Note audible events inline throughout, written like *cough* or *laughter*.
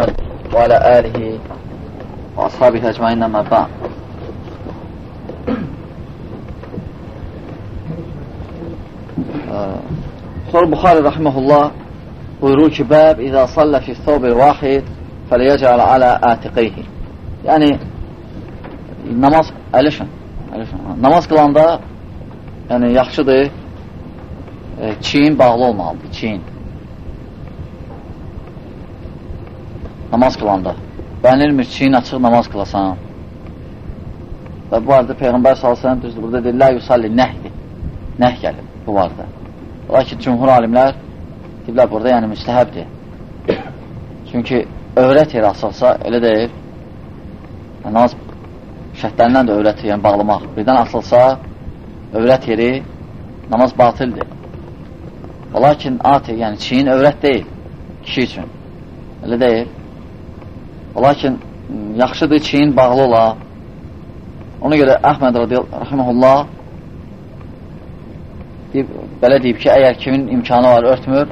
Muhammed və alə əlihi və ashabi təcmainlə məbba. Sonra Buxari uh, rəhməhullah buyurur ki, bəb İzə sallə fi thobir vahid fəliyəcəl alə ətiqeyhi. Yəni, namaz, əlişin, əlişin, namaz qılanda yəni, yaxşıdır, e, çiyin bağlı olmalıdır, çiyin. Namaz qılanda. Bənilmir, çiyin açıq namaz qılasan. Və bu arada Peyğəmbər salsan, düzdür, burada deyir, lə yusalli nəhdir. Nəh gəlir bu vardı. Lakin cümhur alimlər deyirlər, burada yəni müstəhəbdir. *coughs* Çünki övrət yeri asılsa, elə deyil, namaz şərtlərindən də övrət yəni bağlamaq. Birdən asılsa, övrət yeri namaz batildir. Lakin ati, yəni çiyin övrət deyil kişi üçün. Elə deyil. Lakin yaxşıdır çiyin bağlı ola. Ona görə Əhməd radiyallahu deyib, belə deyib ki, əgər kimin imkanı var, örtmür,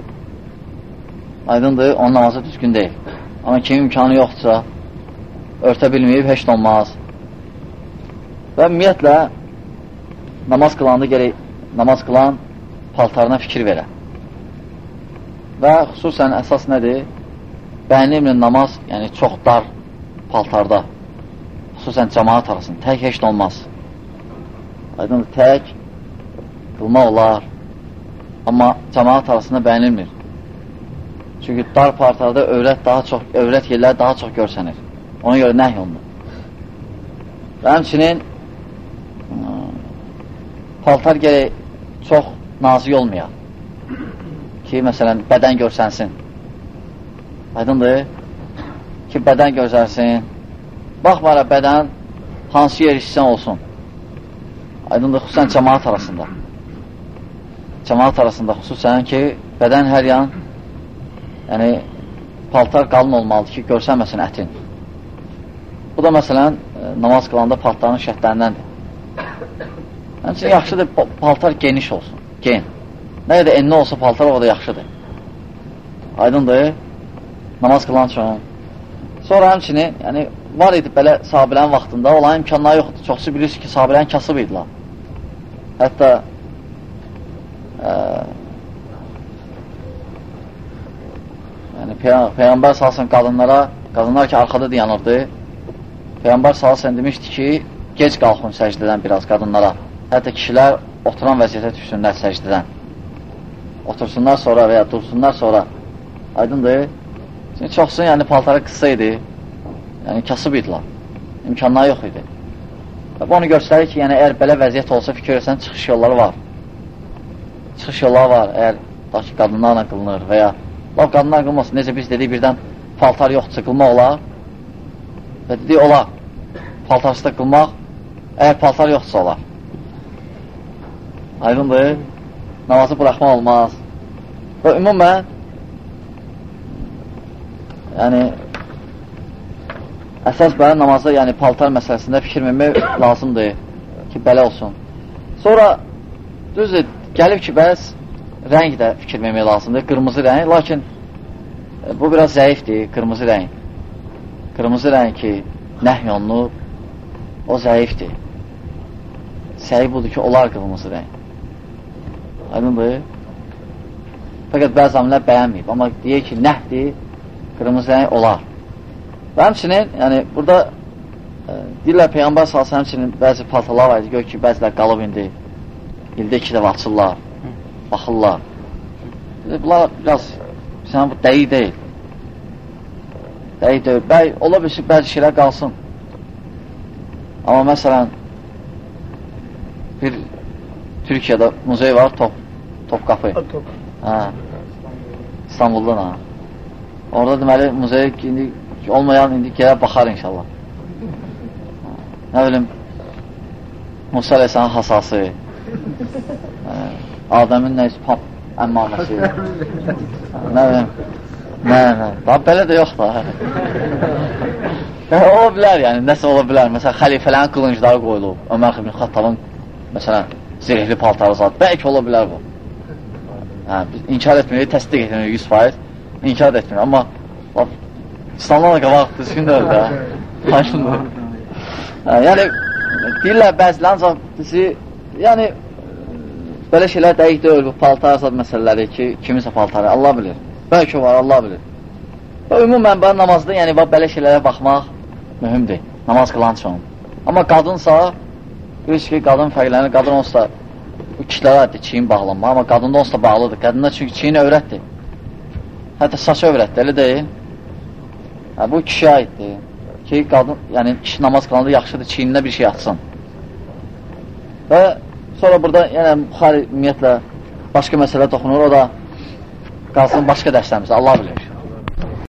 aydındır, onun namazı düzgün deyil. Amma kimin imkanı yoxdursa, örtə bilməyib, heç də olmaz. Və ümumiyyətlə, namaz qılanda gerək, namaz qılan paltarına fikir verə. Və xüsusən əsas nədir? Bəyənimlə namaz, yəni çox dar paltarda, xüsusən cəmaat arasında, tək heç olmaz. Aydındır, tək qılmaq olar, amma cəmaat arasında bəyənilmir. Çünki dar paltarda övrət daha çox, övrət yerlər daha çox görsənir. Ona görə nəhy olunur. Və həmçinin paltar gərək çox nazik olmayaq ki, məsələn, bədən görsənsin. Aydındır ki, bədən görsənsin. Baxmara bədən hansı yer işsən olsun. Aydındır, xüsusən cəmaat arasında. Cəmaat arasında xüsusən ki, bədən hər yan yəni, paltar qalın olmalıdır ki, görsənməsin ətin. Bu da məsələn, namaz qılanda paltarın şərtlərindəndir. Həmçinin yaxşıdır, paltar geniş olsun, gen. Nə qədər enli olsa paltar o da yaxşıdır. Aydındır, namaz qılan üçün. Sonra həmçinin, yəni, var idi belə sahabilərin vaxtında, olan imkanları yoxdur. Çoxsu bilirsiniz ki, sahabilərin kasıb idilər. Hətta ə, yəni, Peyğəmbər salsın qadınlara, qadınlar ki, arxada dayanırdı, Peyğəmbər salsın demişdi ki, gec qalxın səcdədən biraz qadınlara. Hətta kişilər oturan vəziyyətə düşsünlər səcdədən. Otursunlar sonra və ya dursunlar sonra. Aydındır. Çünki çoxsun, yəni paltarı qısa idi. Yəni kasıb idilər. İmkanları yox idi. Və bu onu göstərir ki, yəni əgər belə vəziyyət olsa fikir etsən, çıxış yolları var. Çıxış yolları var. Əgər da ki, qadınlarla qılınır və ya laf qadınlar qılmasın. Necə biz dedik, birdən paltar yoxdursa qılmaq olar. Və dedik, olar. Paltarsız da qılmaq, əgər paltar yoxdursa olar. Aydındır. Namazı buraxmaq olmaz. Və ümumən yəni əsas belə namaza, yəni paltar məsələsində fikir vermək lazımdır ki, belə olsun. Sonra düzdür, gəlib ki, bəs rəng də fikir vermək lazımdır, qırmızı rəng, lakin e, bu biraz zəifdir, qırmızı rəng. Qırmızı rəng ki, nəhy olunub, o zəifdir. Səhi budur ki, olar qırmızı rəng. Aydındır. Fəqət bəzi amilər bəyənməyib. Amma deyək ki, nəhdir, qırmızı rəng olar. Və həmçinin, yəni, burada e, deyirlər Peyğəmbər salsa həmçinin bəzi paltalar var idi, gör ki, bəzilər qalıb indi, ildə iki dəfə açırlar, baxırlar. Bunlar biraz, sən bu dəyi deyil. Dəyi deyil. Bəy, ola bilsin, bəzi şeylər qalsın. Amma məsələn, bir Türkiyədə muzey var, top, Topqapı. Top. Hə. İstanbuldan ha. Orada deməli muzey indi olmayan indi gələ baxar inşallah. Nə bilim Musa Aleyhisselamın hasası. Hə. Adəmin nəyisə pap əmmaməsi. nə bilim. Nə, nə. Bax, belə də yox da. ola bilər yəni, nəsə ola bilər. Məsələn, xəlifələrin qılıncları qoyulub. Ömər ibn Xattabın, məsələn, zirehli paltarı zat. Bəlkə ola bilər bu. Hə, inkar etmirik, təsdiq etmirik 100%. İnkar etmirik, amma bax, İslamdan da qabaq düzgündür də. Aydındır. Hə, yəni deyirlər bəzilər ancaq bizi yəni belə şeylər dəqiq deyil bu paltar zad məsələləri ki, kiminsə paltarı Allah bilir. Bəlkə var, Allah bilir. Və ümumən ben namazda yəni belə şeylərə baxmaq mühümdür. Namaz qılan üçün. Amma qadınsa bilirsiniz ki, qadın fərqlənir. Qadın onsuz da bu kişilərə çiyin bağlanma, amma qadında onsuz da bağlıdır. Qadında çünki çiyin övrətdir. Hətta saç övrətdir, elə deyil. Hə, bu kişiyə aiddir. Ki, qadın, yəni kişi namaz qılanda yaxşıdır, çiyinində bir şey atsın. Və sonra burada yəni Buxari ümumiyyətlə başqa məsələ toxunur, o da qalsın başqa dərslərimizdə, Allah bilir.